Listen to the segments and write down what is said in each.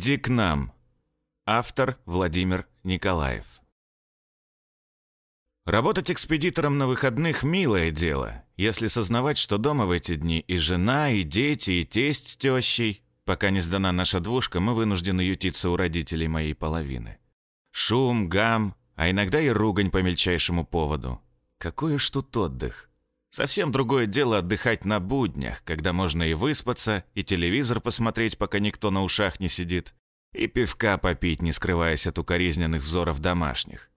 Иди к нам. Автор Владимир Николаев. Работать экспедитором на выходных – милое дело, если сознавать, что дома в эти дни и жена, и дети, и тесть с тещей. Пока не сдана наша двушка, мы вынуждены ютиться у родителей моей половины. Шум, гам, а иногда и ругань по мельчайшему поводу. Какой уж тут отдых. Совсем другое дело отдыхать на буднях, когда можно и выспаться, и телевизор посмотреть, пока никто на ушах не сидит, и пивка попить, не скрываясь от укоризненных взоров домашних.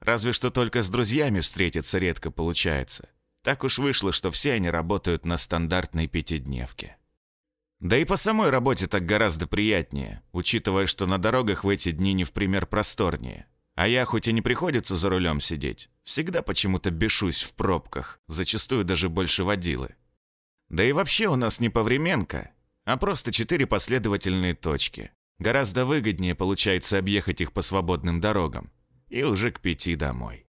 Разве что только с друзьями встретиться редко получается. Так уж вышло, что все они работают на стандартной пятидневке. Да и по самой работе так гораздо приятнее, учитывая, что на дорогах в эти дни не в пример просторнее. А я, хоть и не приходится за рулем сидеть, всегда почему-то бешусь в пробках, зачастую даже больше водилы. Да и вообще у нас не повременка, а просто четыре последовательные точки. Гораздо выгоднее получается объехать их по свободным дорогам. И уже к пяти домой.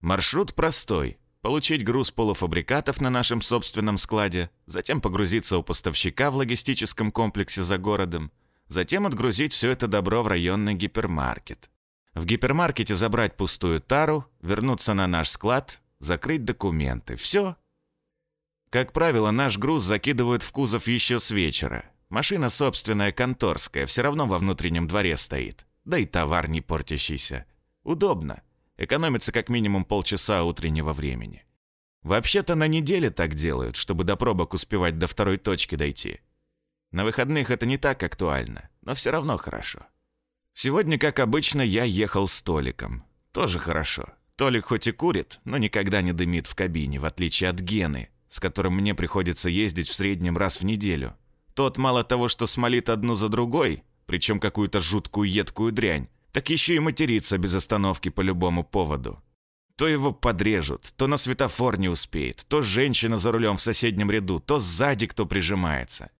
Маршрут простой. Получить груз полуфабрикатов на нашем собственном складе, затем погрузиться у поставщика в логистическом комплексе за городом, затем отгрузить все это добро в районный гипермаркет. В гипермаркете забрать пустую тару, вернуться на наш склад, закрыть документы. Все. Как правило, наш груз закидывают в кузов еще с вечера. Машина собственная, конторская, все равно во внутреннем дворе стоит. Да и товар не портящийся. Удобно. Экономится как минимум полчаса утреннего времени. Вообще-то на неделе так делают, чтобы до пробок успевать до второй точки дойти. На выходных это не так актуально, но все равно хорошо. Сегодня, как обычно, я ехал с Толиком. Тоже хорошо. Толик хоть и курит, но никогда не дымит в кабине, в отличие от Гены, с которым мне приходится ездить в среднем раз в неделю. Тот мало того, что смолит одну за другой, причем какую-то жуткую едкую дрянь, так еще и матерится без остановки по любому поводу. То его подрежут, то на светофор не успеет, то женщина за рулем в соседнем ряду, то сзади кто прижимается.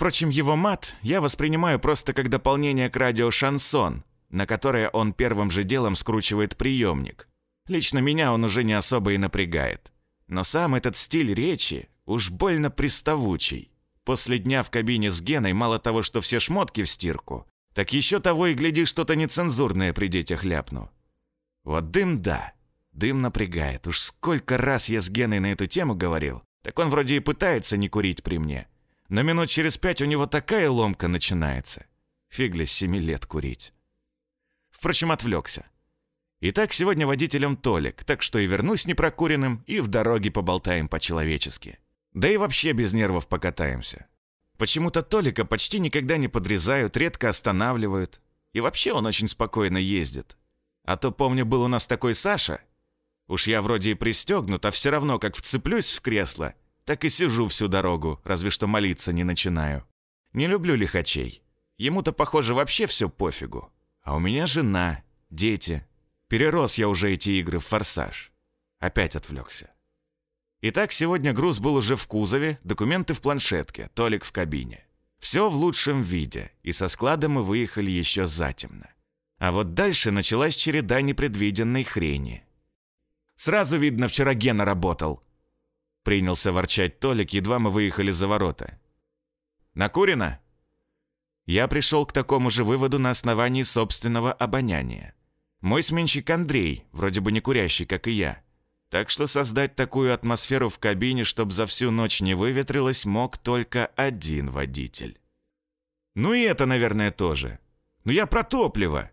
Впрочем, его мат я воспринимаю просто как дополнение к радио «Шансон», на которое он первым же делом скручивает приемник. Лично меня он уже не особо и напрягает. Но сам этот стиль речи уж больно приставучий. После дня в кабине с Геной мало того, что все шмотки в стирку, так еще того и гляди, что-то нецензурное при детях ляпну. Вот дым да, дым напрягает. Уж сколько раз я с Геной на эту тему говорил, так он вроде и пытается не курить при мне. Но минут через пять у него такая ломка начинается. Фигли с семи лет курить. Впрочем, отвлекся. Итак, сегодня водителем Толик, так что и вернусь непрокуренным, и в дороге поболтаем по-человечески. Да и вообще без нервов покатаемся. Почему-то Толика почти никогда не подрезают, редко останавливают. И вообще он очень спокойно ездит. А то, помню, был у нас такой Саша. Уж я вроде и пристегнут, а все равно как вцеплюсь в кресло, так и сижу всю дорогу, разве что молиться не начинаю. Не люблю лихачей. Ему-то, похоже, вообще все пофигу. А у меня жена, дети. Перерос я уже эти игры в форсаж. Опять отвлекся. Итак, сегодня груз был уже в кузове, документы в планшетке, Толик в кабине. Все в лучшем виде, и со склада мы выехали еще затемно. А вот дальше началась череда непредвиденной хрени. «Сразу видно, вчера Гена работал», Принялся ворчать Толик, едва мы выехали за ворота. «Накурено?» Я пришел к такому же выводу на основании собственного обоняния. Мой сменщик Андрей, вроде бы не курящий, как и я. Так что создать такую атмосферу в кабине, чтобы за всю ночь не выветрилось, мог только один водитель. Ну и это, наверное, тоже. Но я про топливо.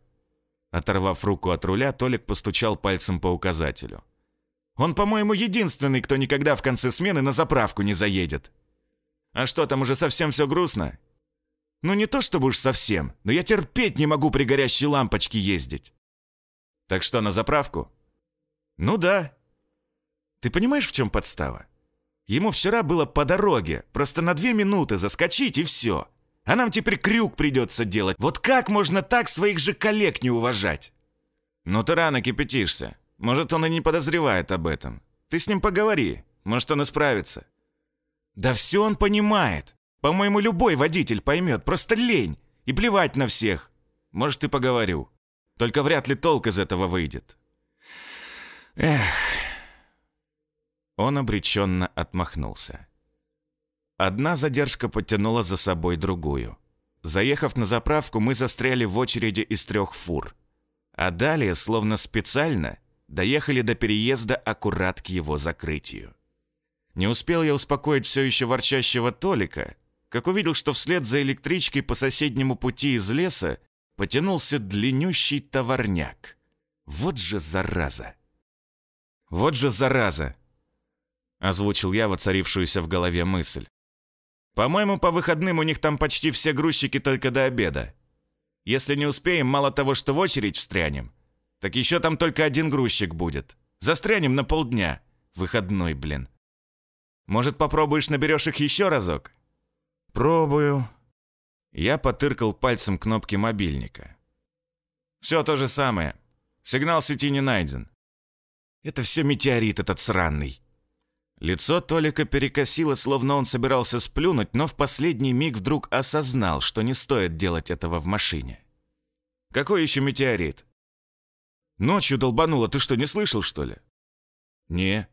Оторвав руку от руля, Толик постучал пальцем по указателю. Он, по-моему, единственный, кто никогда в конце смены на заправку не заедет. А что, там уже совсем все грустно? Ну не то чтобы уж совсем, но я терпеть не могу при горящей лампочке ездить. Так что, на заправку? Ну да. Ты понимаешь, в чем подстава? Ему вчера было по дороге, просто на две минуты заскочить и все. А нам теперь крюк придется делать. Вот как можно так своих же коллег не уважать? Ну ты рано кипятишься. Может, он и не подозревает об этом. Ты с ним поговори, может, он исправится». «Да все он понимает. По-моему, любой водитель поймет, просто лень. И плевать на всех. Может, и поговорю. Только вряд ли толк из этого выйдет». «Эх...» Он обреченно отмахнулся. Одна задержка потянула за собой другую. Заехав на заправку, мы застряли в очереди из трех фур. А далее, словно специально, доехали до переезда аккурат к его закрытию. Не успел я успокоить все еще ворчащего Толика, как увидел, что вслед за электричкой по соседнему пути из леса потянулся длиннющий товарняк. Вот же зараза! Вот же зараза! Озвучил я воцарившуюся в голове мысль. По-моему, по выходным у них там почти все грузчики только до обеда. Если не успеем, мало того, что в очередь встрянем, так еще там только один грузчик будет. Застрянем на полдня. Выходной, блин. Может, попробуешь наберешь их еще разок? Пробую. Я потыркал пальцем кнопки мобильника. Все то же самое. Сигнал сети не найден. Это все метеорит этот сраный. Лицо Толика перекосило, словно он собирался сплюнуть, но в последний миг вдруг осознал, что не стоит делать этого в машине. «Какой еще метеорит?» «Ночью долбануло, ты что, не слышал, что ли?» «Не».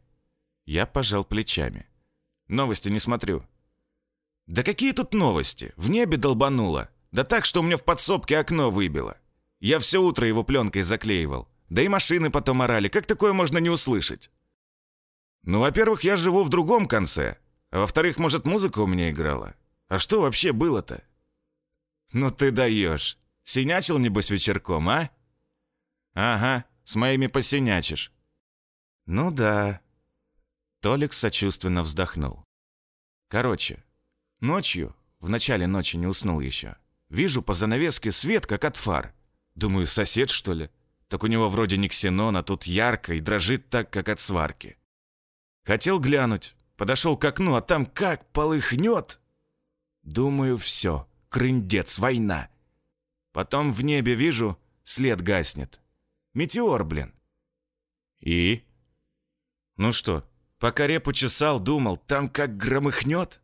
Я пожал плечами. «Новости не смотрю». «Да какие тут новости? В небе долбануло. Да так, что у меня в подсобке окно выбило. Я все утро его пленкой заклеивал. Да и машины потом орали. Как такое можно не услышать?» Ну, во-первых, я живу в другом конце. А во-вторых, может, музыка у меня играла. А что вообще было-то? Ну ты даешь. Синячил, небось, вечерком, а? Ага, с моими посинячишь. Ну да. Толик сочувственно вздохнул. Короче, ночью, в начале ночи не уснул еще. Вижу по занавеске свет, как от фар. Думаю, сосед, что ли? Так у него вроде не ксенон, а тут ярко и дрожит так, как от сварки. Хотел глянуть. Подошел к окну, а там как полыхнет. Думаю, все, крындец, война. Потом в небе вижу, след гаснет. Метеор, блин. И? Ну что, пока репу чесал, думал, там как громыхнет?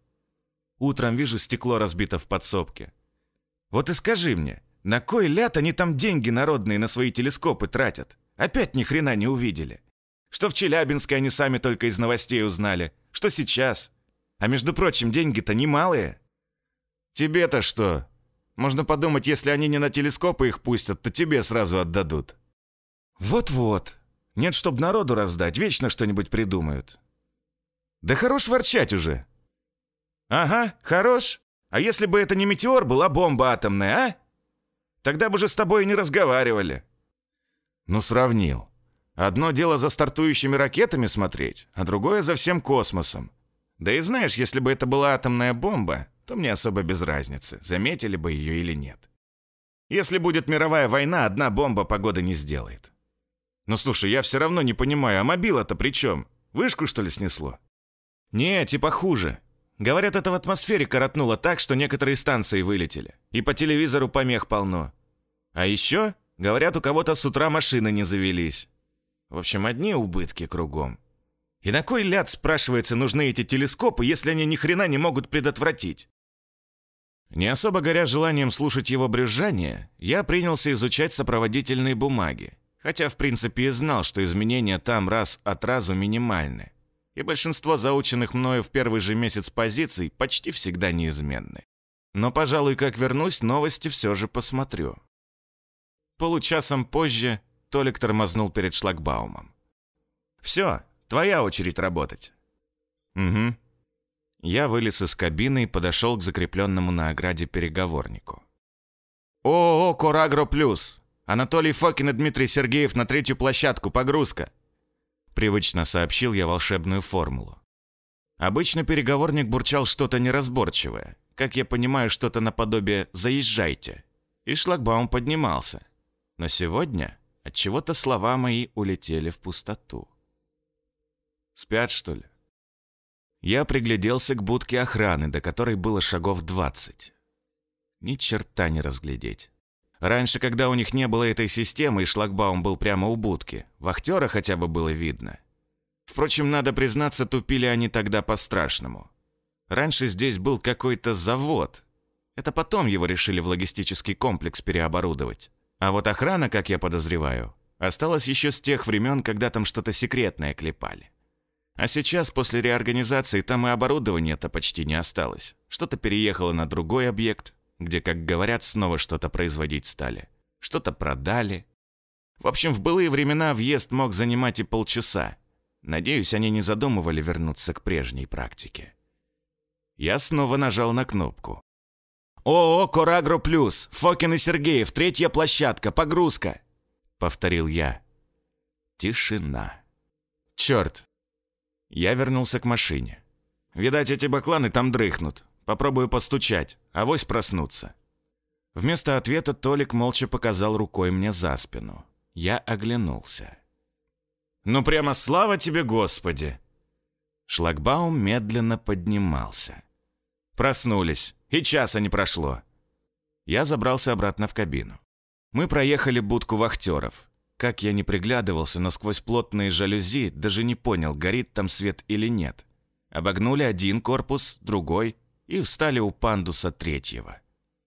Утром вижу, стекло разбито в подсобке. Вот и скажи мне, на кой ляд они там деньги народные на свои телескопы тратят? Опять ни хрена не увидели. Что в Челябинске они сами только из новостей узнали. Что сейчас. А между прочим, деньги-то немалые. Тебе-то что? Можно подумать, если они не на телескопы их пустят, то тебе сразу отдадут. Вот-вот. Нет, чтоб народу раздать, вечно что-нибудь придумают. Да хорош ворчать уже. Ага, хорош. А если бы это не метеор, была бомба атомная, а? Тогда бы же с тобой и не разговаривали. Ну, сравнил. Одно дело за стартующими ракетами смотреть, а другое за всем космосом. Да и знаешь, если бы это была атомная бомба, то мне особо без разницы, заметили бы ее или нет. Если будет мировая война, одна бомба погоды не сделает. Ну слушай, я все равно не понимаю, а мобила-то при чем? Вышку, что ли, снесло? Не, типа хуже. Говорят, это в атмосфере коротнуло так, что некоторые станции вылетели. И по телевизору помех полно. А еще, говорят, у кого-то с утра машины не завелись. В общем, одни убытки кругом. И на кой ляд, спрашивается, нужны эти телескопы, если они ни хрена не могут предотвратить? Не особо горя желанием слушать его брюзжание, я принялся изучать сопроводительные бумаги, хотя в принципе и знал, что изменения там раз от разу минимальны, и большинство заученных мною в первый же месяц позиций почти всегда неизменны. Но, пожалуй, как вернусь, новости все же посмотрю. Получасом позже Толик тормознул перед шлагбаумом. «Все, твоя очередь работать». «Угу». Я вылез из кабины и подошел к закрепленному на ограде переговорнику. «ООО «Корагро Плюс». Анатолий Фокин и Дмитрий Сергеев на третью площадку. Погрузка». Привычно сообщил я волшебную формулу. Обычно переговорник бурчал что-то неразборчивое. Как я понимаю, что-то наподобие «заезжайте». И шлагбаум поднимался. Но сегодня от чего то слова мои улетели в пустоту. Спят, что ли? Я пригляделся к будке охраны, до которой было шагов двадцать. Ни черта не разглядеть. Раньше, когда у них не было этой системы и шлагбаум был прямо у будки, вахтера хотя бы было видно. Впрочем, надо признаться, тупили они тогда по-страшному. Раньше здесь был какой-то завод. Это потом его решили в логистический комплекс переоборудовать. А вот охрана, как я подозреваю, осталась еще с тех времен, когда там что-то секретное клепали. А сейчас, после реорганизации, там и оборудования-то почти не осталось. Что-то переехало на другой объект, где, как говорят, снова что-то производить стали. Что-то продали. В общем, в былые времена въезд мог занимать и полчаса. Надеюсь, они не задумывали вернуться к прежней практике. Я снова нажал на кнопку. «ООО «Корагро Плюс», Фокин и Сергеев, третья площадка, погрузка!» Повторил я. Тишина. Черт. Я вернулся к машине. Видать, эти бакланы там дрыхнут. Попробую постучать, авось проснуться. Вместо ответа Толик молча показал рукой мне за спину. Я оглянулся. «Ну прямо слава тебе, Господи!» Шлагбаум медленно поднимался. Проснулись, и часа не прошло. Я забрался обратно в кабину. Мы проехали будку вахтеров. Как я не приглядывался, но сквозь плотные жалюзи даже не понял, горит там свет или нет. Обогнули один корпус, другой и встали у пандуса третьего.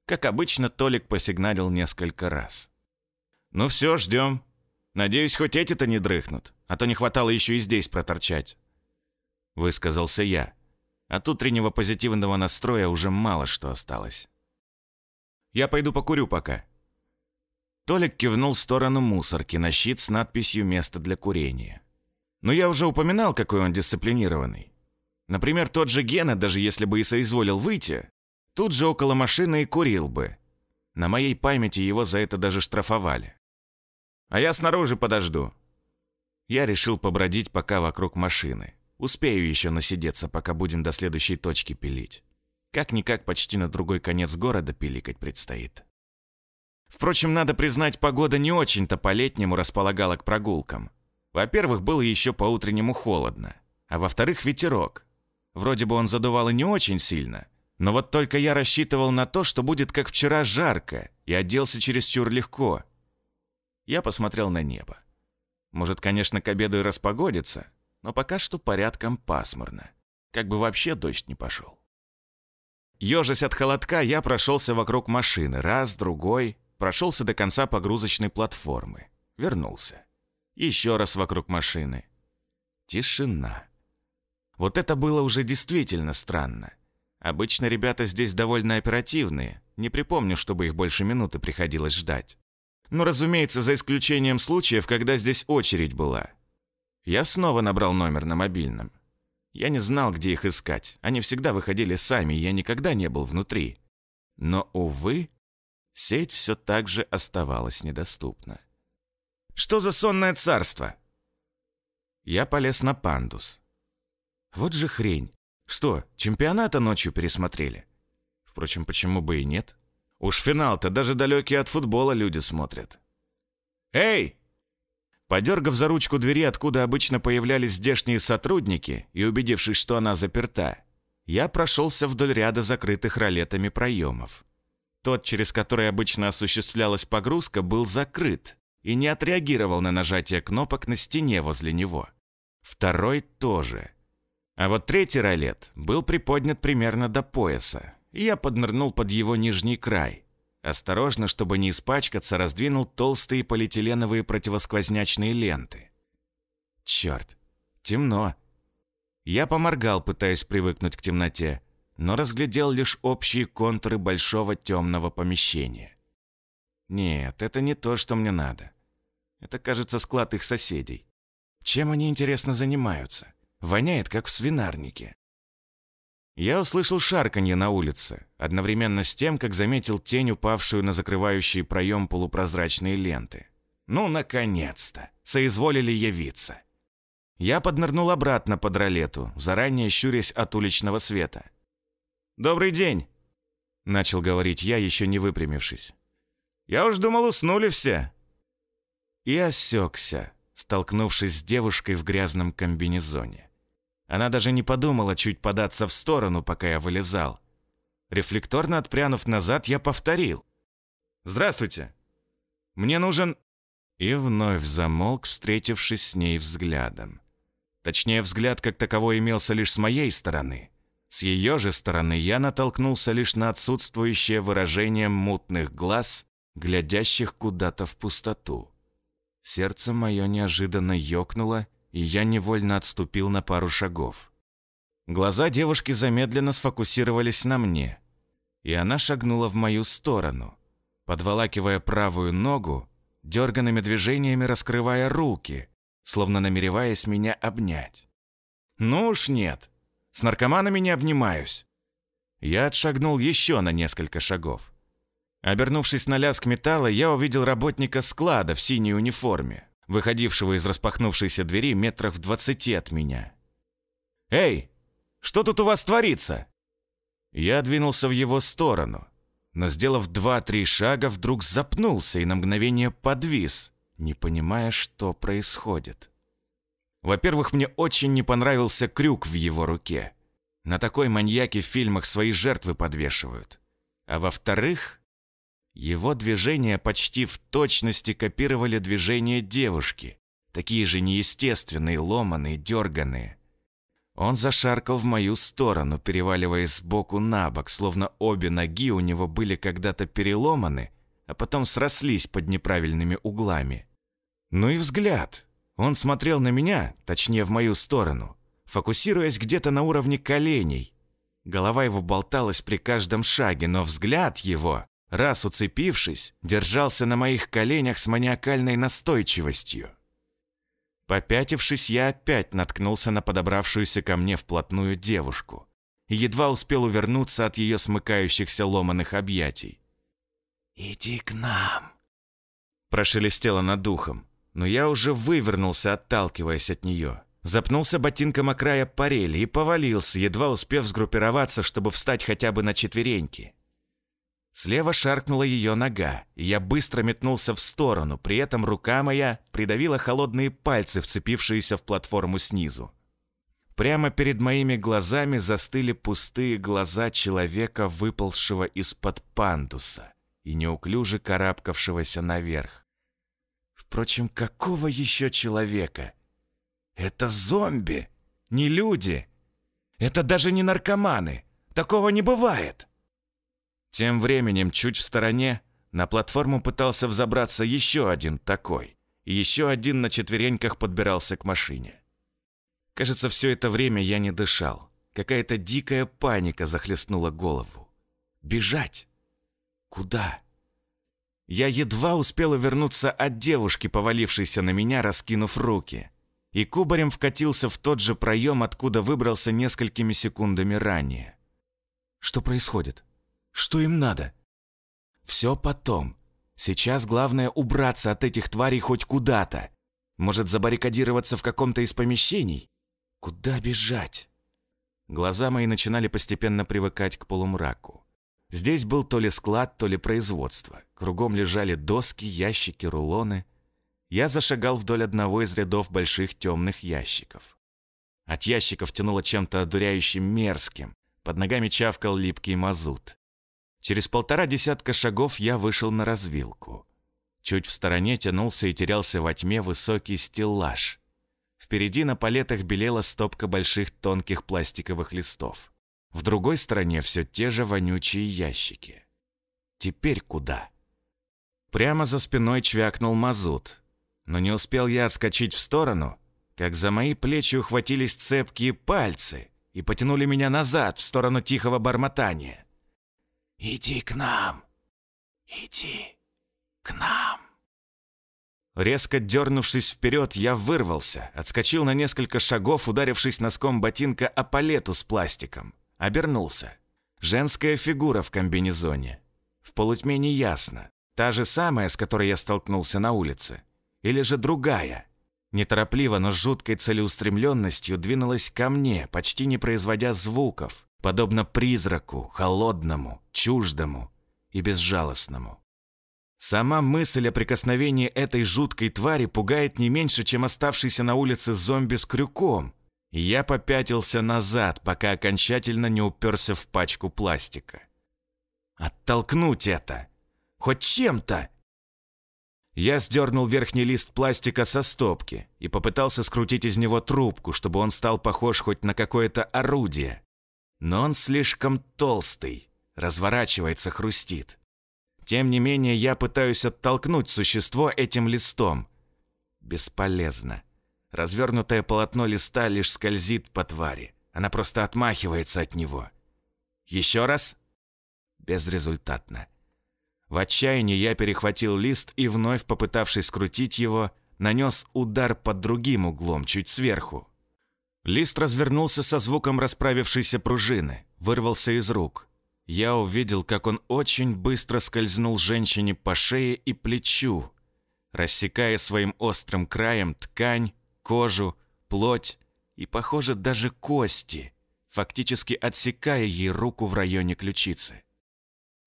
Как обычно, Толик посигналил несколько раз. «Ну все, ждем. Надеюсь, хоть эти-то не дрыхнут, а то не хватало еще и здесь проторчать». Высказался я. От утреннего позитивного настроя уже мало что осталось. «Я пойду покурю пока». Толик кивнул в сторону мусорки на щит с надписью «Место для курения». Но я уже упоминал, какой он дисциплинированный. Например, тот же Гена, даже если бы и соизволил выйти, тут же около машины и курил бы. На моей памяти его за это даже штрафовали. А я снаружи подожду. Я решил побродить пока вокруг машины. Успею еще насидеться, пока будем до следующей точки пилить. Как-никак почти на другой конец города пиликать предстоит. Впрочем, надо признать, погода не очень-то по-летнему располагала к прогулкам. Во-первых, было еще по-утреннему холодно, а во-вторых, ветерок. Вроде бы он задувал и не очень сильно, но вот только я рассчитывал на то, что будет как вчера жарко, и оделся чересчур легко. Я посмотрел на небо. Может, конечно, к обеду и распогодится, но пока что порядком пасмурно. Как бы вообще дождь не пошел. Ежась от холодка, я прошелся вокруг машины, раз, другой, прошелся до конца погрузочной платформы. Вернулся. Еще раз вокруг машины. Тишина. Вот это было уже действительно странно. Обычно ребята здесь довольно оперативные. Не припомню, чтобы их больше минуты приходилось ждать. Но, разумеется, за исключением случаев, когда здесь очередь была. Я снова набрал номер на мобильном. Я не знал, где их искать. Они всегда выходили сами, я никогда не был внутри. Но, увы, сеть все так же оставалась недоступна. Что за сонное царство? Я полез на пандус. Вот же хрень. Что, чемпионата ночью пересмотрели? Впрочем, почему бы и нет? Уж финал-то даже далекие от футбола люди смотрят. «Эй!» Подергав за ручку двери, откуда обычно появлялись здешние сотрудники, и убедившись, что она заперта, я прошелся вдоль ряда закрытых ролетами проемов. Тот, через который обычно осуществлялась погрузка, был закрыт и не отреагировал на нажатие кнопок на стене возле него. Второй тоже. А вот третий ролет был приподнят примерно до пояса, и я поднырнул под его нижний край. Осторожно, чтобы не испачкаться, раздвинул толстые полиэтиленовые противосквознячные ленты. Черт, темно. Я поморгал, пытаясь привыкнуть к темноте, но разглядел лишь общие контуры большого темного помещения. Нет, это не то, что мне надо. Это, кажется, склад их соседей. Чем они, интересно, занимаются? Воняет, как в свинарнике. Я услышал шарканье на улице, одновременно с тем, как заметил тень, упавшую на закрывающий проем полупрозрачные ленты. Ну, наконец-то! Соизволили явиться. Я поднырнул обратно под ролету, заранее щурясь от уличного света. «Добрый день!» — начал говорить я, еще не выпрямившись. «Я уж думал, уснули все!» И осекся, столкнувшись с девушкой в грязном комбинезоне. Она даже не подумала чуть податься в сторону, пока я вылезал. Рефлекторно отпрянув назад, я повторил. «Здравствуйте! Мне нужен...» И вновь замолк, встретившись с ней взглядом. Точнее, взгляд как таковой имелся лишь с моей стороны. С ее же стороны я натолкнулся лишь на отсутствующее выражение мутных глаз, глядящих куда-то в пустоту. Сердце мое неожиданно ёкнуло, и я невольно отступил на пару шагов. Глаза девушки замедленно сфокусировались на мне. и она шагнула в мою сторону, подволакивая правую ногу, дерганными движениями раскрывая руки, словно намереваясь меня обнять. «Ну уж нет, с наркоманами не обнимаюсь». Я отшагнул еще на несколько шагов. Обернувшись на лязг металла, я увидел работника склада в синей униформе, выходившего из распахнувшейся двери метрах в двадцати от меня. «Эй, что тут у вас творится?» Я двинулся в его сторону, но, сделав два-три шага, вдруг запнулся и на мгновение подвис, не понимая, что происходит. Во-первых, мне очень не понравился крюк в его руке. На такой маньяки в фильмах свои жертвы подвешивают. А во-вторых, его движения почти в точности копировали движения девушки, такие же неестественные, ломаные, дерганые. Он зашаркал в мою сторону, переваливаясь сбоку на бок, словно обе ноги у него были когда-то переломаны, а потом срослись под неправильными углами. Ну и взгляд. Он смотрел на меня, точнее в мою сторону, фокусируясь где-то на уровне коленей. Голова его болталась при каждом шаге, но взгляд его, раз уцепившись, держался на моих коленях с маниакальной настойчивостью. Попятившись, я опять наткнулся на подобравшуюся ко мне вплотную девушку и едва успел увернуться от ее смыкающихся ломаных объятий. «Иди к нам!» Прошелестело над духом, но я уже вывернулся, отталкиваясь от нее. Запнулся ботинком о края парели и повалился, едва успев сгруппироваться, чтобы встать хотя бы на четвереньки. Слева шаркнула ее нога, и я быстро метнулся в сторону, при этом рука моя придавила холодные пальцы, вцепившиеся в платформу снизу. Прямо перед моими глазами застыли пустые глаза человека, выползшего из-под пандуса и неуклюже карабкавшегося наверх. Впрочем, какого еще человека? Это зомби, не люди. Это даже не наркоманы. Такого не бывает. Тем временем, чуть в стороне, на платформу пытался взобраться еще один такой, и еще один на четвереньках подбирался к машине. Кажется, все это время я не дышал. Какая-то дикая паника захлестнула голову. Бежать? Куда? Я едва успел вернуться от девушки, повалившейся на меня, раскинув руки, и кубарем вкатился в тот же проем, откуда выбрался несколькими секундами ранее. Что происходит? Что им надо? Все потом. Сейчас главное убраться от этих тварей хоть куда-то. Может, забаррикадироваться в каком-то из помещений? Куда бежать? Глаза мои начинали постепенно привыкать к полумраку. Здесь был то ли склад, то ли производство. Кругом лежали доски, ящики, рулоны. Я зашагал вдоль одного из рядов больших темных ящиков. От ящиков тянуло чем-то одуряющим мерзким. Под ногами чавкал липкий мазут. Через полтора десятка шагов я вышел на развилку. Чуть в стороне тянулся и терялся во тьме высокий стеллаж. Впереди на палетах белела стопка больших тонких пластиковых листов. В другой стороне все те же вонючие ящики. Теперь куда? Прямо за спиной чвякнул мазут. Но не успел я отскочить в сторону, как за мои плечи ухватились цепкие пальцы и потянули меня назад в сторону тихого бормотания. «Иди к нам! Иди к нам!» Резко дернувшись вперед, я вырвался, отскочил на несколько шагов, ударившись носком ботинка о палету с пластиком. Обернулся. Женская фигура в комбинезоне. В полутьме неясно. Та же самая, с которой я столкнулся на улице. Или же другая. Неторопливо, но с жуткой целеустремленностью двинулась ко мне, почти не производя звуков, подобно призраку, холодному, чуждому и безжалостному. Сама мысль о прикосновении этой жуткой твари пугает не меньше, чем оставшийся на улице зомби с крюком, я попятился назад, пока окончательно не уперся в пачку пластика. Оттолкнуть это! Хоть чем-то! Я сдернул верхний лист пластика со стопки и попытался скрутить из него трубку, чтобы он стал похож хоть на какое-то орудие. Но он слишком толстый, разворачивается, хрустит. Тем не менее, я пытаюсь оттолкнуть существо этим листом. Бесполезно. Развернутое полотно листа лишь скользит по твари. Она просто отмахивается от него. Еще раз. Безрезультатно. В отчаянии я перехватил лист и, вновь попытавшись скрутить его, нанес удар под другим углом, чуть сверху. Лист развернулся со звуком расправившейся пружины, вырвался из рук. Я увидел, как он очень быстро скользнул женщине по шее и плечу, рассекая своим острым краем ткань, кожу, плоть и, похоже, даже кости, фактически отсекая ей руку в районе ключицы.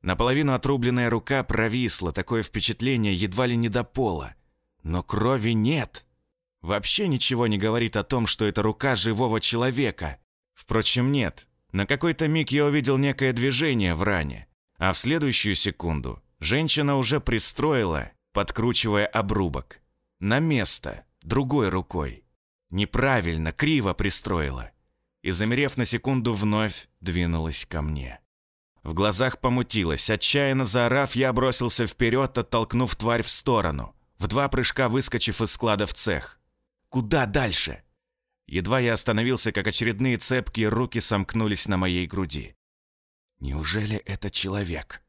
Наполовину отрубленная рука провисла, такое впечатление едва ли не до пола. Но крови нет. Вообще ничего не говорит о том, что это рука живого человека. Впрочем, нет. На какой-то миг я увидел некое движение в ране, а в следующую секунду женщина уже пристроила, подкручивая обрубок. На место, другой рукой. Неправильно, криво пристроила. И, замерев на секунду, вновь двинулась ко мне. В глазах помутилось. Отчаянно заорав, я бросился вперед, оттолкнув тварь в сторону, в два прыжка выскочив из склада в цех. Куда дальше? Едва я остановился, как очередные цепкие руки сомкнулись на моей груди. Неужели это человек?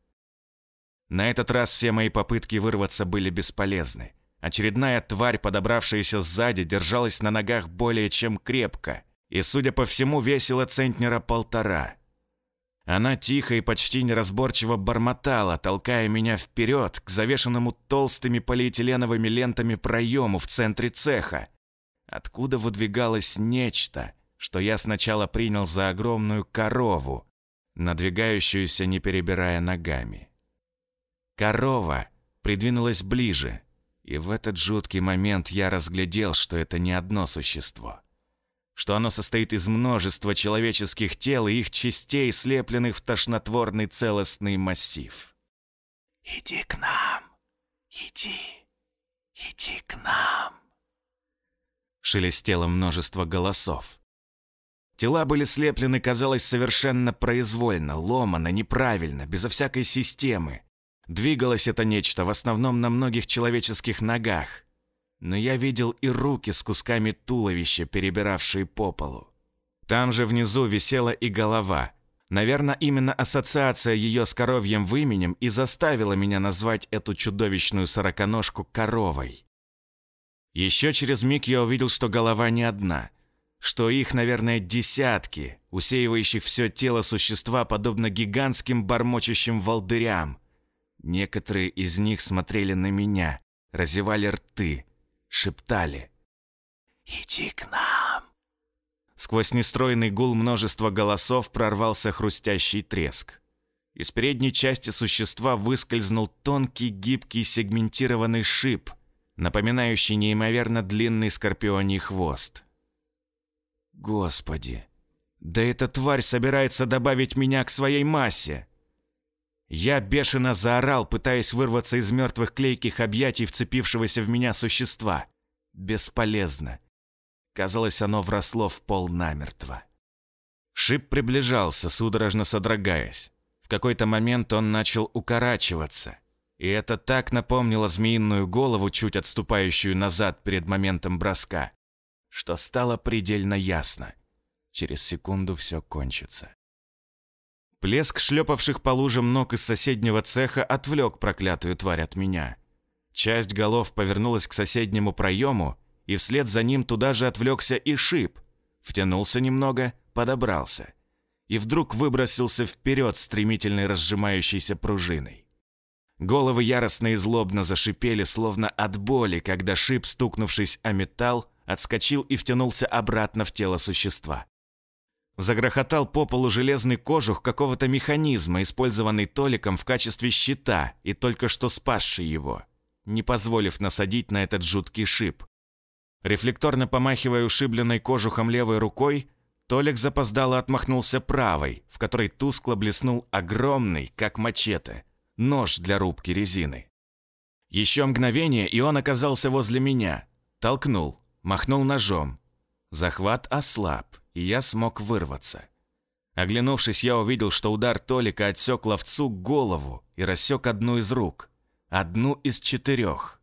На этот раз все мои попытки вырваться были бесполезны. Очередная тварь, подобравшаяся сзади, держалась на ногах более чем крепко, и, судя по всему, весила центнера полтора. Она тихо и почти неразборчиво бормотала, толкая меня вперед к завешенному толстыми полиэтиленовыми лентами проему в центре цеха, откуда выдвигалось нечто, что я сначала принял за огромную корову, надвигающуюся, не перебирая ногами. Корова придвинулась ближе, и в этот жуткий момент я разглядел, что это не одно существо — что оно состоит из множества человеческих тел и их частей, слепленных в тошнотворный целостный массив. «Иди к нам! Иди! Иди к нам!» Шелестело множество голосов. Тела были слеплены, казалось, совершенно произвольно, ломано, неправильно, безо всякой системы. Двигалось это нечто в основном на многих человеческих ногах, но я видел и руки с кусками туловища, перебиравшие по полу. Там же внизу висела и голова. Наверное, именно ассоциация ее с коровьем выменем и заставила меня назвать эту чудовищную сороконожку коровой. Еще через миг я увидел, что голова не одна, что их, наверное, десятки, усеивающих все тело существа, подобно гигантским бормочущим волдырям. Некоторые из них смотрели на меня, разевали рты, шептали. «Иди к нам!» Сквозь нестроенный гул множества голосов прорвался хрустящий треск. Из передней части существа выскользнул тонкий, гибкий, сегментированный шип, напоминающий неимоверно длинный скорпионий хвост. Господи, да эта тварь собирается добавить меня к своей массе! Я бешено заорал, пытаясь вырваться из мертвых клейких объятий вцепившегося в меня существа. Бесполезно. Казалось, оно вросло в пол намертво. Шип приближался, судорожно содрогаясь. В какой-то момент он начал укорачиваться. И это так напомнило змеиную голову, чуть отступающую назад перед моментом броска, что стало предельно ясно. Через секунду все кончится. Плеск шлепавших по лужам ног из соседнего цеха отвлек проклятую тварь от меня. Часть голов повернулась к соседнему проему, и вслед за ним туда же отвлекся и шип. Втянулся немного, подобрался. И вдруг выбросился вперед стремительной разжимающейся пружиной. Головы яростно и злобно зашипели, словно от боли, когда шип, стукнувшись о металл, отскочил и втянулся обратно в тело существа. Загрохотал по полу железный кожух какого-то механизма, использованный Толиком в качестве щита и только что спасший его, не позволив насадить на этот жуткий шип. Рефлекторно помахивая ушибленной кожухом левой рукой, Толик запоздало отмахнулся правой, в которой тускло блеснул огромный, как мачете, нож для рубки резины. Еще мгновение, и он оказался возле меня. Толкнул, махнул ножом. Захват ослаб, и я смог вырваться. Оглянувшись, я увидел, что удар Толика отсек ловцу голову и рассек одну из рук. Одну из четырех.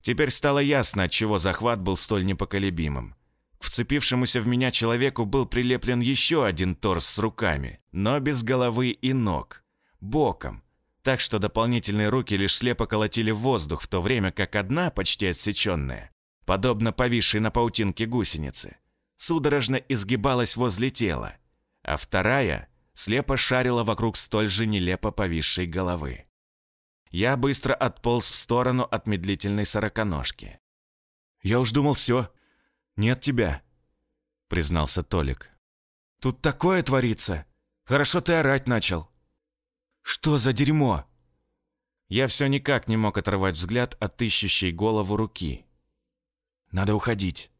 Теперь стало ясно, отчего захват был столь непоколебимым. К вцепившемуся в меня человеку был прилеплен еще один торс с руками, но без головы и ног. боком, так что дополнительные руки лишь слепо колотили воздух, в то время как одна, почти отсеченная, подобно повисшей на паутинке гусеницы, судорожно изгибалась возле тела, а вторая слепо шарила вокруг столь же нелепо повисшей головы. Я быстро отполз в сторону от медлительной сороконожки. «Я уж думал, все, нет тебя», — признался Толик. «Тут такое творится! Хорошо ты орать начал!» «Что за дерьмо?» Я все никак не мог оторвать взгляд от ищущей голову руки. «Надо уходить».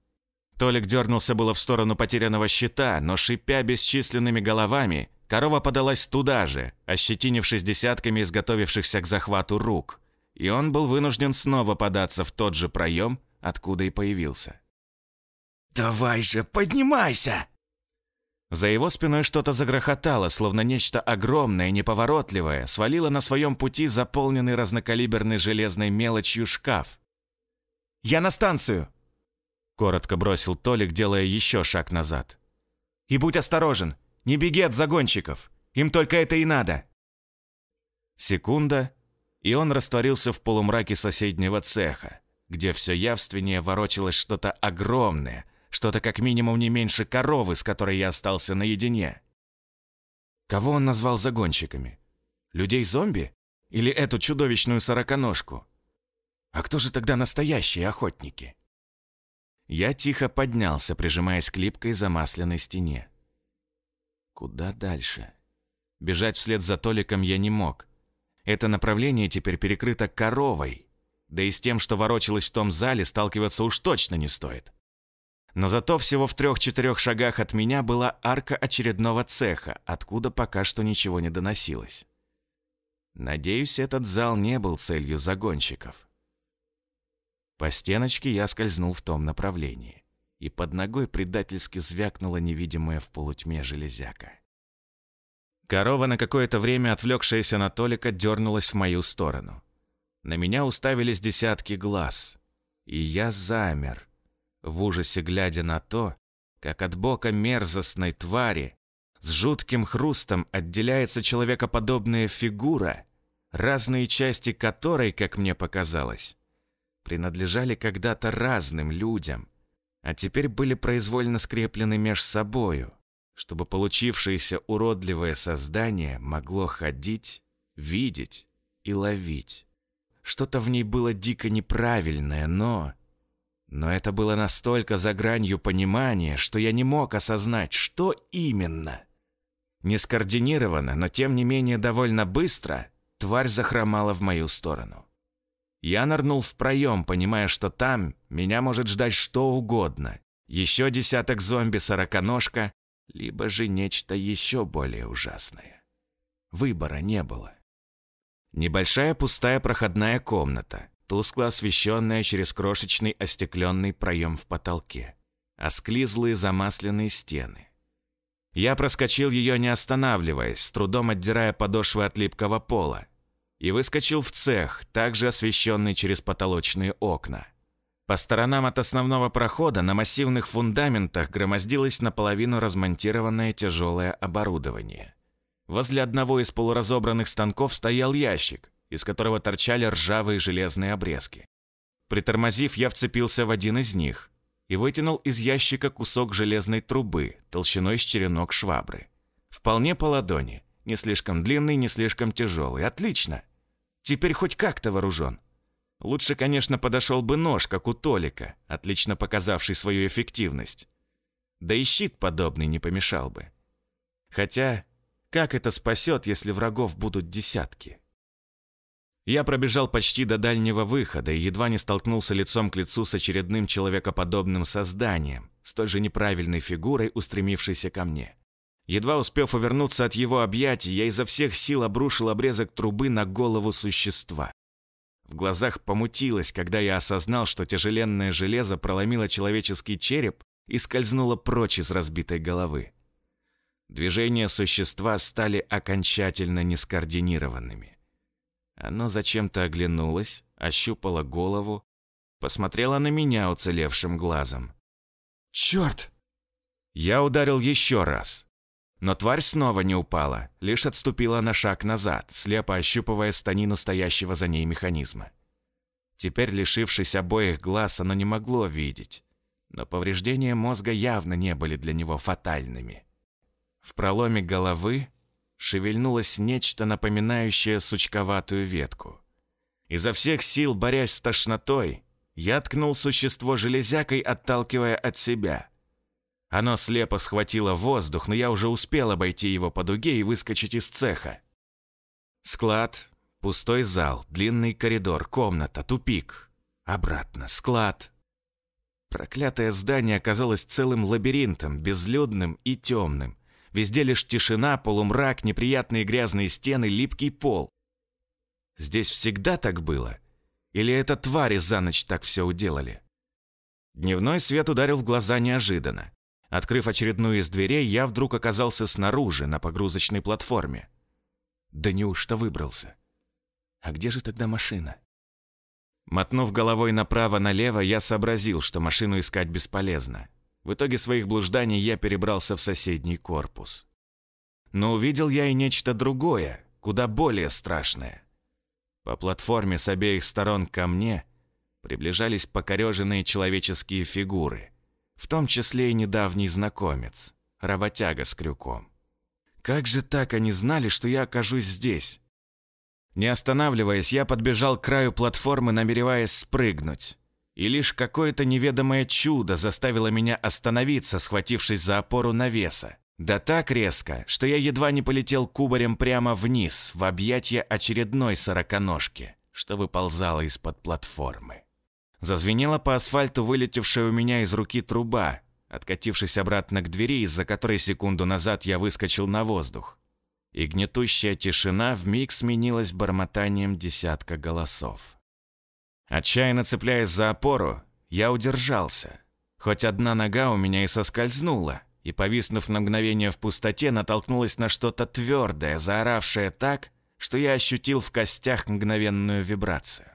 Толик дернулся было в сторону потерянного щита, но, шипя бесчисленными головами, корова подалась туда же, ощетинившись десятками изготовившихся к захвату рук, и он был вынужден снова податься в тот же проем, откуда и появился. «Давай же, поднимайся!» За его спиной что-то загрохотало, словно нечто огромное, неповоротливое, свалило на своем пути заполненный разнокалиберной железной мелочью шкаф. «Я на станцию!» Коротко бросил Толик, делая еще шаг назад. «И будь осторожен, не беги от загонщиков, им только это и надо!» Секунда, и он растворился в полумраке соседнего цеха, где все явственнее ворочалось что-то огромное, что-то как минимум не меньше коровы, с которой я остался наедине. Кого он назвал загонщиками? Людей-зомби? Или эту чудовищную сороконожку? А кто же тогда настоящие охотники? Я тихо поднялся, прижимаясь к липкой замасленной стене. Куда дальше? Бежать вслед за Толиком я не мог. Это направление теперь перекрыто коровой. Да и с тем, что ворочалось в том зале, сталкиваться уж точно не стоит. Но зато всего в трех-четырех шагах от меня была арка очередного цеха, откуда пока что ничего не доносилось. Надеюсь, этот зал не был целью загонщиков. По стеночке я скользнул в том направлении, и под ногой предательски звякнула невидимая в полутьме железяка. Корова, на какое-то время отвлекшаяся на Толика, дернулась в мою сторону. На меня уставились десятки глаз, и я замер, в ужасе глядя на то, как от бока мерзостной твари с жутким хрустом отделяется человекоподобная фигура, разные части которой, как мне показалось, принадлежали когда-то разным людям, а теперь были произвольно скреплены меж собою, чтобы получившееся уродливое создание могло ходить, видеть и ловить. Что-то в ней было дико неправильное, но но это было настолько за гранью понимания, что я не мог осознать, что именно. Не скоординированно, но тем не менее довольно быстро, тварь захромала в мою сторону. Я нырнул в проем, понимая, что там меня может ждать что угодно. Еще десяток зомби-сороконожка, либо же нечто еще более ужасное. Выбора не было. Небольшая пустая проходная комната тускло освещенная через крошечный остекленный проем в потолке, осклизлые замасленные стены. Я проскочил ее, не останавливаясь, с трудом отдирая подошвы от липкого пола, и выскочил в цех, также освещенный через потолочные окна. По сторонам от основного прохода на массивных фундаментах громоздилось наполовину размонтированное тяжелое оборудование. Возле одного из полуразобранных станков стоял ящик, из которого торчали ржавые железные обрезки. Притормозив, я вцепился в один из них и вытянул из ящика кусок железной трубы толщиной с черенок швабры. Вполне по ладони, не слишком длинный, не слишком тяжелый. Отлично. Теперь хоть как-то вооружен. Лучше, конечно, подошел бы нож, как у Толика, отлично показавший свою эффективность. Да и щит подобный не помешал бы. Хотя, как это спасет, если врагов будут десятки? Я пробежал почти до дальнего выхода и едва не столкнулся лицом к лицу с очередным человекоподобным созданием, столь же неправильной фигурой, устремившейся ко мне. Едва успев увернуться от его объятий, я изо всех сил обрушил обрезок трубы на голову существа. В глазах помутилось, когда я осознал, что тяжеленное железо проломило человеческий череп и скользнуло прочь из разбитой головы. Движения существа стали окончательно нескоординированными. Оно зачем-то оглянулось, ощупало голову, посмотрело на меня уцелевшим глазом. «Черт!» Я ударил еще раз. Но тварь снова не упала, лишь отступила на шаг назад, слепо ощупывая станину стоящего за ней механизма. Теперь, лишившись обоих глаз, оно не могло видеть. Но повреждения мозга явно не были для него фатальными. В проломе головы шевельнулось нечто, напоминающее сучковатую ветку. Изо всех сил, борясь с тошнотой, я ткнул существо железякой, отталкивая от себя. Оно слепо схватило воздух, но я уже успел обойти его по дуге и выскочить из цеха. Склад, пустой зал, длинный коридор, комната, тупик. Обратно, склад. Проклятое здание оказалось целым лабиринтом, безлюдным и темным. Везде лишь тишина, полумрак, неприятные грязные стены, липкий пол. Здесь всегда так было? Или это твари за ночь так все уделали? Дневной свет ударил в глаза неожиданно. Открыв очередную из дверей, я вдруг оказался снаружи, на погрузочной платформе. Да неужто выбрался? А где же тогда машина? Мотнув головой направо-налево, я сообразил, что машину искать бесполезно. В итоге своих блужданий я перебрался в соседний корпус. Но увидел я и нечто другое, куда более страшное. По платформе с обеих сторон ко мне приближались покореженные человеческие фигуры, в том числе и недавний знакомец, работяга с крюком. Как же так они знали, что я окажусь здесь? Не останавливаясь, я подбежал к краю платформы, намереваясь спрыгнуть. И лишь какое-то неведомое чудо заставило меня остановиться, схватившись за опору навеса. Да так резко, что я едва не полетел кубарем прямо вниз, в объятья очередной сороконожки, что выползала из-под платформы. Зазвенела по асфальту вылетевшая у меня из руки труба, откатившись обратно к двери, из-за которой секунду назад я выскочил на воздух. И гнетущая тишина вмиг сменилась бормотанием десятка голосов. Отчаянно цепляясь за опору, я удержался. Хоть одна нога у меня и соскользнула, и, повиснув на мгновение в пустоте, натолкнулась на что-то твердое, заоравшее так, что я ощутил в костях мгновенную вибрацию.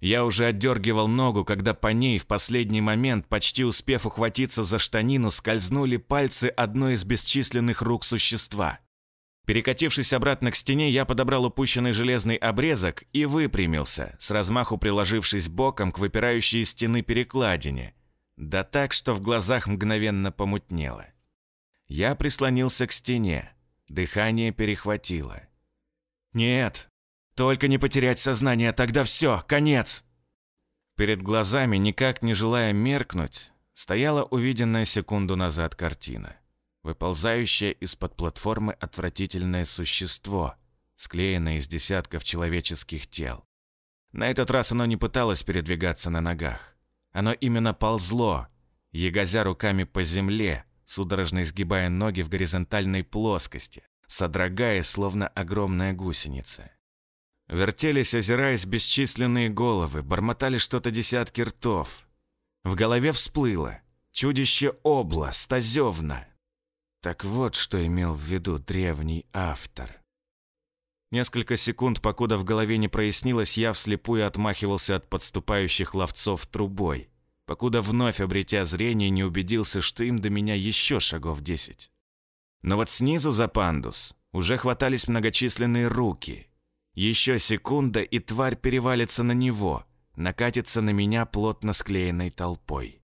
Я уже отдергивал ногу, когда по ней в последний момент, почти успев ухватиться за штанину, скользнули пальцы одной из бесчисленных рук существа. Перекатившись обратно к стене, я подобрал упущенный железный обрезок и выпрямился, с размаху приложившись боком к выпирающей из стены перекладине, да так, что в глазах мгновенно помутнело. Я прислонился к стене. Дыхание перехватило. «Нет! Только не потерять сознание, тогда все, конец!» Перед глазами, никак не желая меркнуть, стояла увиденная секунду назад картина. Выползающее из-под платформы отвратительное существо, склеенное из десятков человеческих тел. На этот раз оно не пыталось передвигаться на ногах. Оно именно ползло, ягозя руками по земле, судорожно изгибая ноги в горизонтальной плоскости, содрогая, словно огромная гусеница. Вертелись, озираясь бесчисленные головы, бормотали что-то десятки ртов. В голове всплыло. Чудище обла, стазевна. Так вот, что имел в виду древний автор. Несколько секунд, покуда в голове не прояснилось, я вслепую отмахивался от подступающих ловцов трубой покуда вновь обретя зрение не убедился, что им до меня еще шагов десять. Но вот снизу за пандус уже хватались многочисленные руки. Еще секунда, и тварь перевалится на него, накатится на меня плотно склеенной толпой.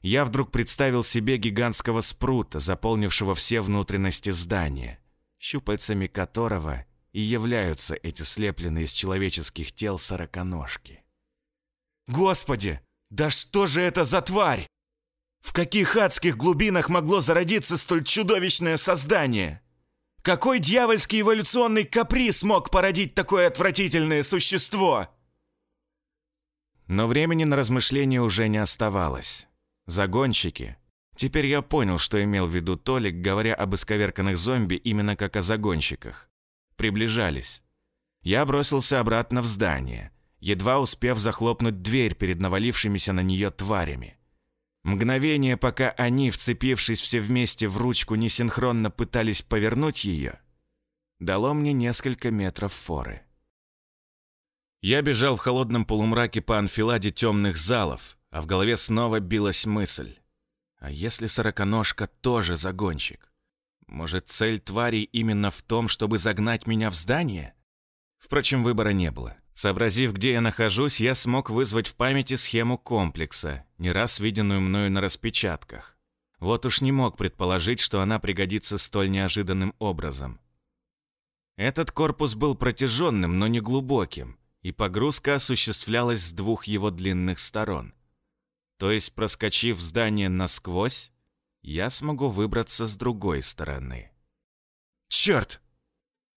Я вдруг представил себе гигантского спрута, заполнившего все внутренности здания, щупальцами которого и являются эти слепленные из человеческих тел сороконожки. «Господи!» Да что же это за тварь? В каких адских глубинах могло зародиться столь чудовищное создание? Какой дьявольский эволюционный каприз мог породить такое отвратительное существо? Но времени на размышления уже не оставалось. Загонщики. Теперь я понял, что имел в виду Толик, говоря об исковерканных зомби именно как о загонщиках. Приближались. Я бросился обратно в здание – едва успев захлопнуть дверь перед навалившимися на нее тварями. Мгновение, пока они, вцепившись все вместе в ручку, несинхронно пытались повернуть ее, дало мне несколько метров форы. Я бежал в холодном полумраке по анфиладе темных залов, а в голове снова билась мысль. А если сороконожка тоже загонщик? Может, цель тварей именно в том, чтобы загнать меня в здание? Впрочем, выбора не было. Сообразив, где я нахожусь, я смог вызвать в памяти схему комплекса, не раз виденную мною на распечатках. Вот уж не мог предположить, что она пригодится столь неожиданным образом. Этот корпус был протяженным, но не глубоким, и погрузка осуществлялась с двух его длинных сторон. То есть, проскочив здание насквозь, я смогу выбраться с другой стороны. «Черт!»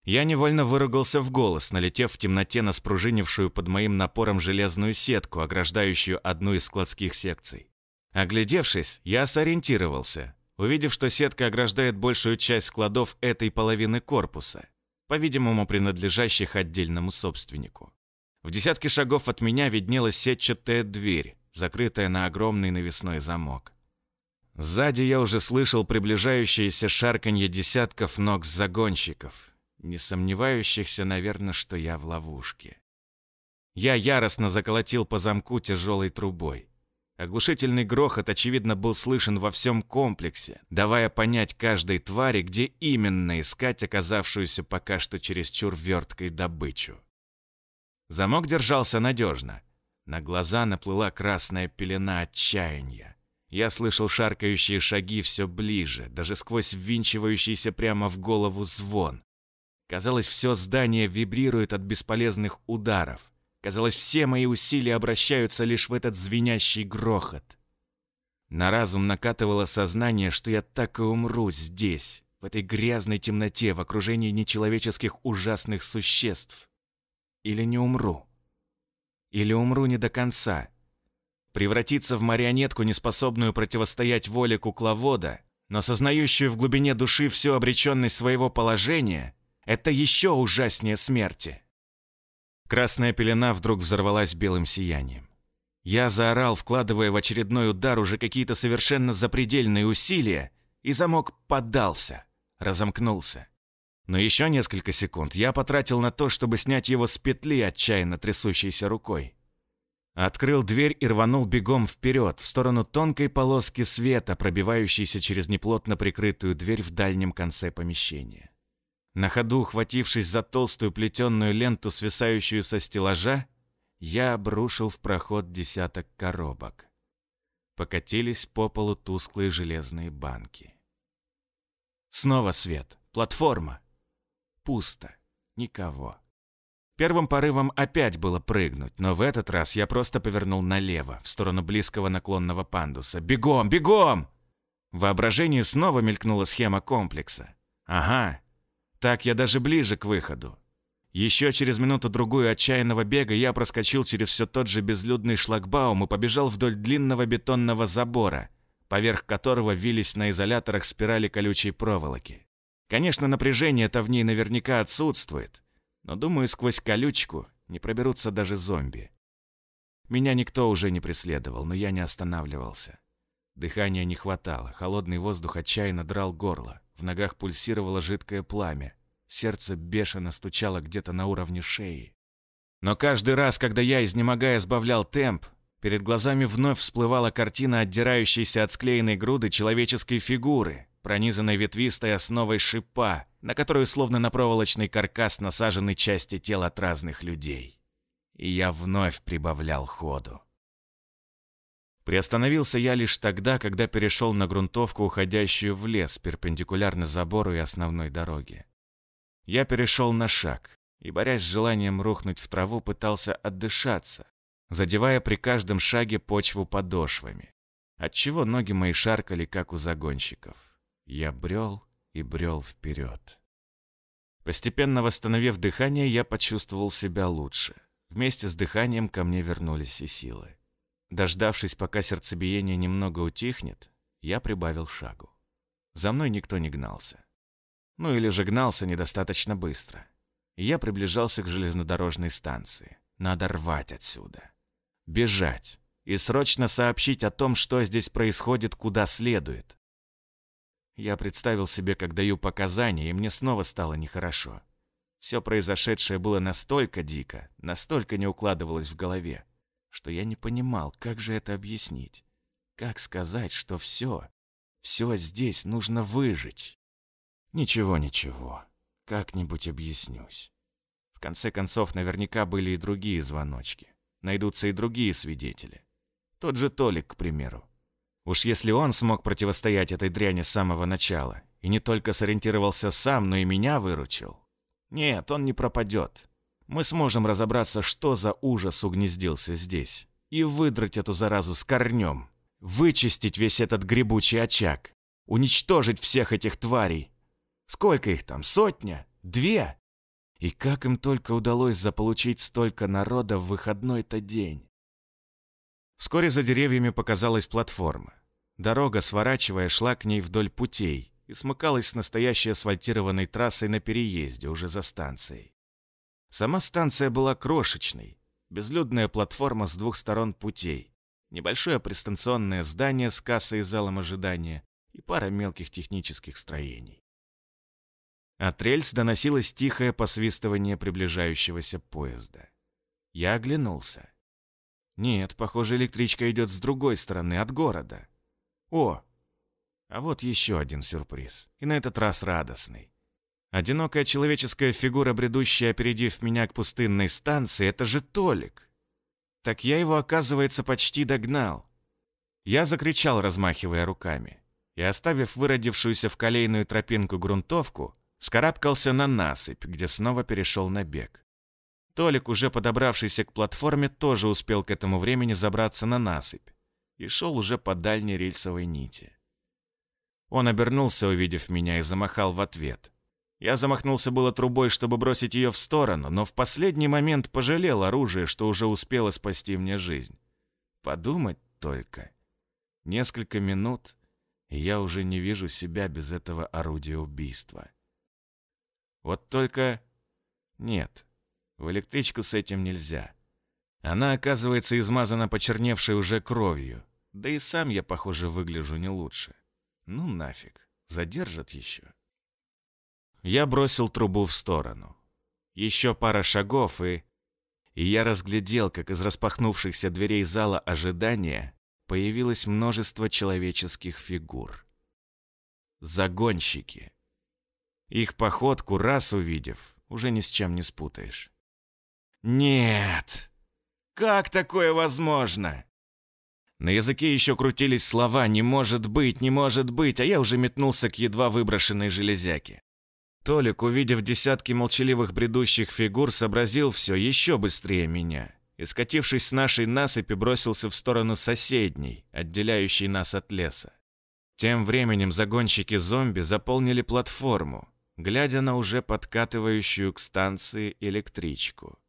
Я невольно выругался в голос, налетев в темноте на спружинившую под моим напором железную сетку, ограждающую одну из складских секций. Оглядевшись, я сориентировался, увидев, что сетка ограждает большую часть складов этой половины корпуса, по-видимому, принадлежащих отдельному собственнику. В десятке шагов от меня виднелась сетчатая дверь, закрытая на огромный навесной замок. Сзади я уже слышал приближающееся шарканье десятков ног загонщиков, не сомневающихся, наверное, что я в ловушке. Я яростно заколотил по замку тяжелой трубой. Оглушительный грохот, очевидно, был слышен во всем комплексе, давая понять каждой твари, где именно искать оказавшуюся пока что чересчур верткой добычу. Замок держался надежно. На глаза наплыла красная пелена отчаяния. Я слышал шаркающие шаги все ближе, даже сквозь ввинчивающийся прямо в голову звон. Казалось, все здание вибрирует от бесполезных ударов. Казалось, все мои усилия обращаются лишь в этот звенящий грохот. На разум накатывало сознание, что я так и умру здесь, в этой грязной темноте, в окружении нечеловеческих ужасных существ. Или не умру. Или умру не до конца, Превратиться в марионетку, неспособную противостоять воле кукловода, но сознающую в глубине души всю обреченность своего положения, это еще ужаснее смерти. Красная пелена вдруг взорвалась белым сиянием. Я заорал, вкладывая в очередной удар уже какие-то совершенно запредельные усилия, и замок поддался, разомкнулся. Но еще несколько секунд я потратил на то, чтобы снять его с петли отчаянно трясущейся рукой. Открыл дверь и рванул бегом вперед, в сторону тонкой полоски света, пробивающейся через неплотно прикрытую дверь в дальнем конце помещения. На ходу, ухватившись за толстую плетенную ленту, свисающую со стеллажа, я обрушил в проход десяток коробок. Покатились по полу тусклые железные банки. Снова свет. Платформа. Пусто. Никого. Первым порывом опять было прыгнуть, но в этот раз я просто повернул налево, в сторону близкого наклонного пандуса. «Бегом! Бегом!» В воображении снова мелькнула схема комплекса. «Ага, так я даже ближе к выходу». Еще через минуту-другую отчаянного бега я проскочил через все тот же безлюдный шлагбаум и побежал вдоль длинного бетонного забора, поверх которого вились на изоляторах спирали колючей проволоки. Конечно, напряжение-то в ней наверняка отсутствует, но, думаю, сквозь колючку не проберутся даже зомби. Меня никто уже не преследовал, но я не останавливался. Дыхания не хватало, холодный воздух отчаянно драл горло, в ногах пульсировало жидкое пламя, сердце бешено стучало где-то на уровне шеи. Но каждый раз, когда я, изнемогая, сбавлял темп, перед глазами вновь всплывала картина отдирающейся от склеенной груды человеческой фигуры, пронизанной ветвистой основой шипа, на которую словно на проволочный каркас насажены части тел от разных людей. И я вновь прибавлял ходу. Приостановился я лишь тогда, когда перешел на грунтовку, уходящую в лес, перпендикулярно забору и основной дороге. Я перешел на шаг и, борясь с желанием рухнуть в траву, пытался отдышаться, задевая при каждом шаге почву подошвами, отчего ноги мои шаркали, как у загонщиков. Я брел и брел вперед. Постепенно восстановив дыхание, я почувствовал себя лучше. Вместе с дыханием ко мне вернулись и силы. Дождавшись, пока сердцебиение немного утихнет, я прибавил шагу. За мной никто не гнался. Ну или же гнался недостаточно быстро. Я приближался к железнодорожной станции. Надо рвать отсюда. Бежать. И срочно сообщить о том, что здесь происходит, куда следует. Я представил себе, как даю показания, и мне снова стало нехорошо. Все произошедшее было настолько дико, настолько не укладывалось в голове, что я не понимал, как же это объяснить. Как сказать, что все, все здесь нужно выжить? Ничего, ничего. Как-нибудь объяснюсь. В конце концов, наверняка были и другие звоночки. Найдутся и другие свидетели. Тот же Толик, к примеру. Уж если он смог противостоять этой дряни с самого начала, и не только сориентировался сам, но и меня выручил. Нет, он не пропадет. Мы сможем разобраться, что за ужас угнездился здесь, и выдрать эту заразу с корнем, вычистить весь этот грибучий очаг, уничтожить всех этих тварей. Сколько их там, сотня? Две? И как им только удалось заполучить столько народа в выходной-то день? Вскоре за деревьями показалась платформа. Дорога, сворачивая, шла к ней вдоль путей и смыкалась с настоящей асфальтированной трассой на переезде, уже за станцией. Сама станция была крошечной, безлюдная платформа с двух сторон путей, небольшое пристанционное здание с кассой и залом ожидания и пара мелких технических строений. От рельс доносилось тихое посвистывание приближающегося поезда. Я оглянулся. Нет, похоже, электричка идет с другой стороны, от города. О, а вот еще один сюрприз. И на этот раз радостный. Одинокая человеческая фигура, бредущая, опередив меня к пустынной станции, это же Толик. Так я его, оказывается, почти догнал. Я закричал, размахивая руками. И, оставив выродившуюся в колейную тропинку грунтовку, скарабкался на насыпь, где снова перешел на бег. Толик, уже подобравшийся к платформе, тоже успел к этому времени забраться на насыпь и шел уже по дальней рельсовой нити. Он обернулся, увидев меня, и замахал в ответ. Я замахнулся было трубой, чтобы бросить ее в сторону, но в последний момент пожалел оружие, что уже успело спасти мне жизнь. Подумать только. Несколько минут, и я уже не вижу себя без этого орудия убийства. Вот только... Нет, в электричку с этим нельзя. Она, оказывается, измазана почерневшей уже кровью. Да и сам я, похоже, выгляжу не лучше. Ну нафиг, задержат еще. Я бросил трубу в сторону. Еще пара шагов, и... И я разглядел, как из распахнувшихся дверей зала ожидания появилось множество человеческих фигур. Загонщики. Их походку, раз увидев, уже ни с чем не спутаешь. «Нет! Как такое возможно?» На языке еще крутились слова «не может быть, не может быть», а я уже метнулся к едва выброшенной железяке. Толик, увидев десятки молчаливых бредущих фигур, сообразил все еще быстрее меня и, скатившись с нашей насыпи, бросился в сторону соседней, отделяющей нас от леса. Тем временем загонщики зомби заполнили платформу, глядя на уже подкатывающую к станции электричку.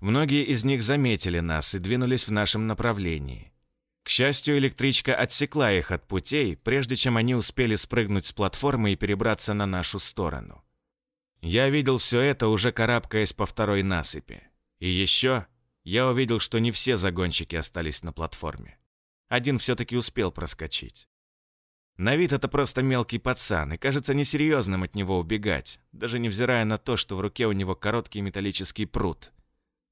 Многие из них заметили нас и двинулись в нашем направлении. К счастью, электричка отсекла их от путей, прежде чем они успели спрыгнуть с платформы и перебраться на нашу сторону. Я видел все это, уже карабкаясь по второй насыпи. И еще я увидел, что не все загонщики остались на платформе. Один все-таки успел проскочить. На вид это просто мелкий пацан, и кажется несерьезным от него убегать, даже невзирая на то, что в руке у него короткий металлический прут.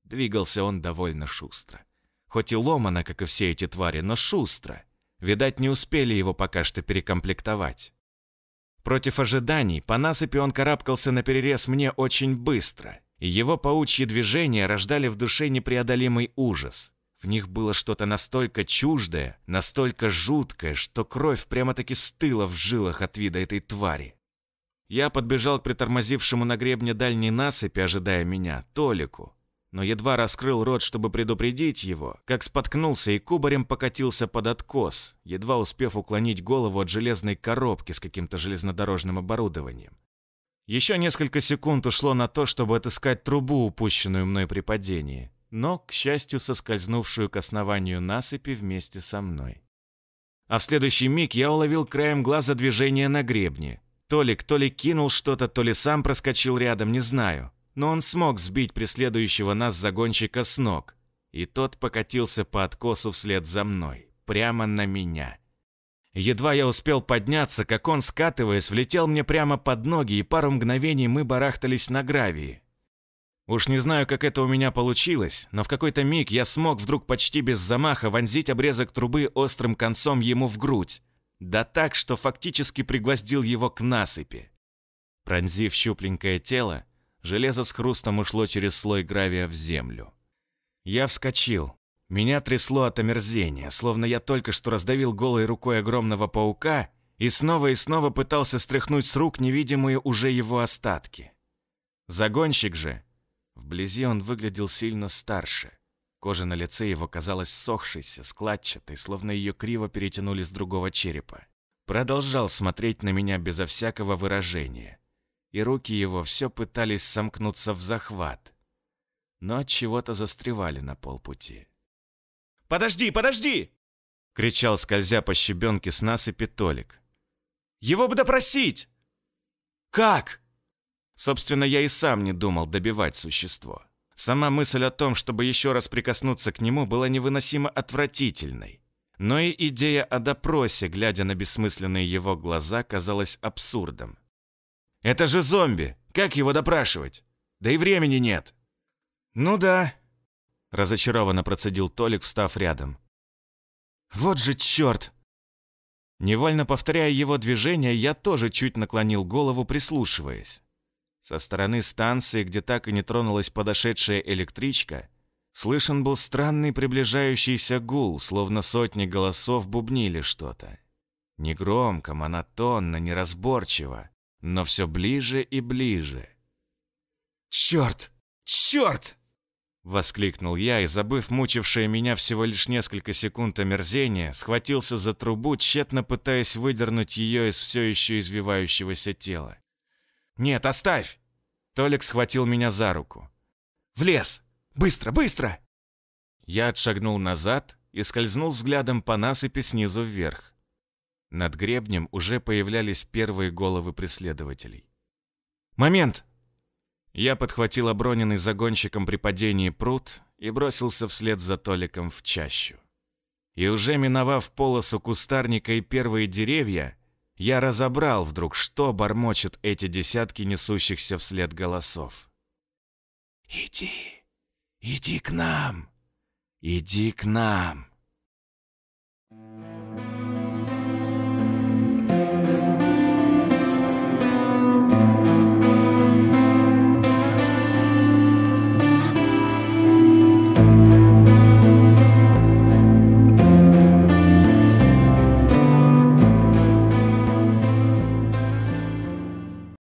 Двигался он довольно шустро. Хоть и ломано, как и все эти твари, но шустро. Видать, не успели его пока что перекомплектовать. Против ожиданий, по насыпи он карабкался на перерез мне очень быстро, и его паучьи движения рождали в душе непреодолимый ужас. В них было что-то настолько чуждое, настолько жуткое, что кровь прямо-таки стыла в жилах от вида этой твари. Я подбежал к притормозившему на гребне дальней насыпи, ожидая меня, Толику, но едва раскрыл рот, чтобы предупредить его, как споткнулся и кубарем покатился под откос, едва успев уклонить голову от железной коробки с каким-то железнодорожным оборудованием. Еще несколько секунд ушло на то, чтобы отыскать трубу, упущенную мной при падении, но, к счастью, соскользнувшую к основанию насыпи вместе со мной. А в следующий миг я уловил краем глаза движение на гребне. То ли кто ли кинул что-то, то ли сам проскочил рядом, не знаю но он смог сбить преследующего нас загонщика с ног, и тот покатился по откосу вслед за мной, прямо на меня. Едва я успел подняться, как он, скатываясь, влетел мне прямо под ноги, и пару мгновений мы барахтались на гравии. Уж не знаю, как это у меня получилось, но в какой-то миг я смог вдруг почти без замаха вонзить обрезок трубы острым концом ему в грудь. Да так, что фактически пригвоздил его к насыпи. Пронзив щупленькое тело, железо с хрустом ушло через слой гравия в землю. Я вскочил. Меня трясло от омерзения, словно я только что раздавил голой рукой огромного паука и снова и снова пытался стряхнуть с рук невидимые уже его остатки. Загонщик же, вблизи он выглядел сильно старше. Кожа на лице его казалась сохшейся, складчатой, словно ее криво перетянули с другого черепа. Продолжал смотреть на меня безо всякого выражения и руки его все пытались сомкнуться в захват, но от чего-то застревали на полпути. «Подожди, подожди!» — кричал, скользя по щебенке с насыпи Толик. «Его бы допросить!» «Как?» Собственно, я и сам не думал добивать существо. Сама мысль о том, чтобы еще раз прикоснуться к нему, была невыносимо отвратительной. Но и идея о допросе, глядя на бессмысленные его глаза, казалась абсурдом. Это же зомби. Как его допрашивать? Да и времени нет. Ну да, разочарованно процедил Толик, встав рядом. Вот же черт! Невольно повторяя его движения, я тоже чуть наклонил голову, прислушиваясь. Со стороны станции, где так и не тронулась подошедшая электричка, слышен был странный приближающийся гул, словно сотни голосов бубнили что-то. Негромко, монотонно, неразборчиво, но все ближе и ближе. «Черт! Черт!» Воскликнул я и, забыв мучившее меня всего лишь несколько секунд омерзения, схватился за трубу, тщетно пытаясь выдернуть ее из все еще извивающегося тела. «Нет, оставь!» Толик схватил меня за руку. «В лес! Быстро, быстро!» Я отшагнул назад и скользнул взглядом по насыпи снизу вверх. Над гребнем уже появлялись первые головы преследователей. «Момент!» Я подхватил оброненный загонщиком при падении пруд и бросился вслед за Толиком в чащу. И уже миновав полосу кустарника и первые деревья, я разобрал вдруг, что бормочут эти десятки несущихся вслед голосов. «Иди, иди к нам, иди к нам».